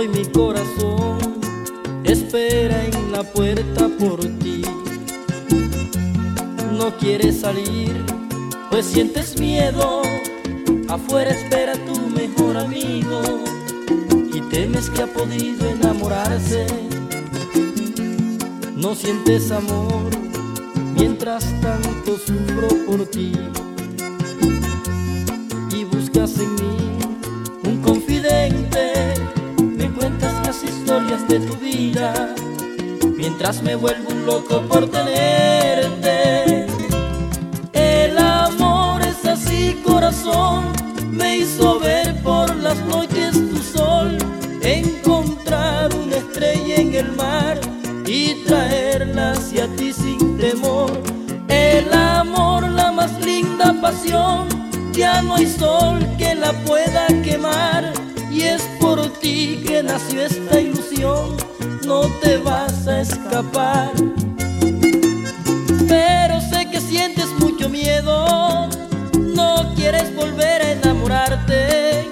hoy mi corazón espera en la puerta por ti. No quieres salir, pues sientes miedo. Afuera espera tu mejor amigo y temes que ha podido enamorarse. No sientes amor mientras tanto sufro por ti y buscas en mí de tu vida, mientras me vuelvo un loco por tenerte. El amor es así, corazón, me hizo ver por las noches tu sol, encontrar una estrella en el mar y traerla hacia ti sin temor. El amor, la más linda pasión, ya no hay sol que la pueda quemar. Y es por ti que nació esta ilusión, no te vas a escapar. Pero sé que sientes mucho miedo, no quieres volver a enamorarte,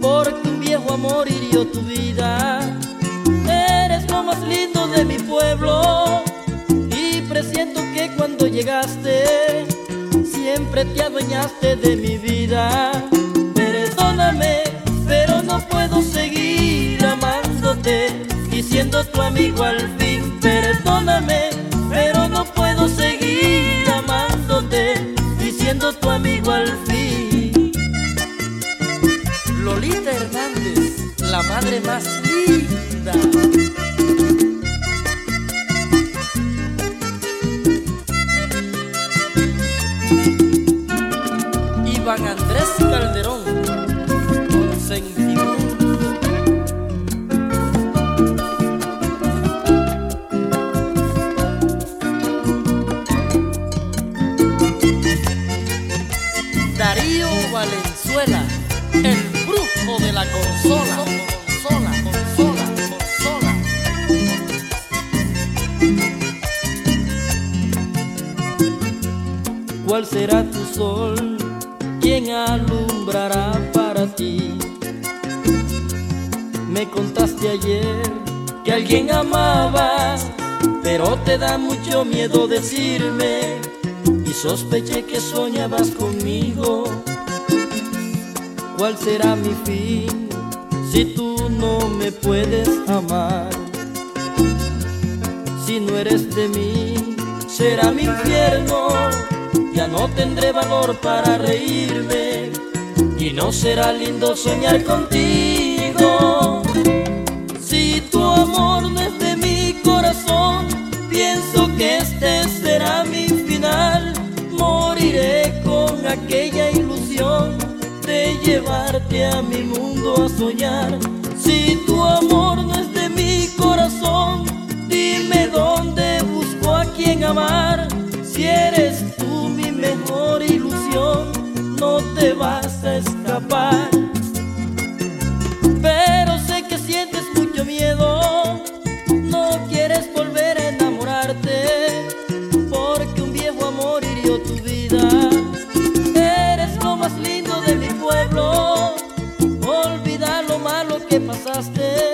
porque un viejo amor hirió tu vida más lindo de mi pueblo y presiento que cuando llegaste siempre te adueñaste de mi vida. Perdóname, pero no puedo seguir siendo tu amigo al fin. Perdóname, pero no puedo seguir amándote y siendo tu amigo al fin. Lolita Hernández, la madre más linda. El brujo de la consola. ¿Cuál será tu sol? ¿Quién alumbrará para ti? Me contaste ayer que alguien amabas, pero te da mucho miedo decirme y sospeché que soñabas conmigo. ¿Cuál será mi fin si tú no me puedes amar? Si no eres de mí, será mi infierno ya no tendré valor para reírme y no será lindo soñar contigo. Si tu amor no es de mi corazón, pienso que este será mi final. Moriré con aquella llevarte a mi mundo a soñar. Si tu amor no es de mi corazón, dime dónde busco a quien amar. Si eres tú mi mejor ilusión, no te vas a escapar. Más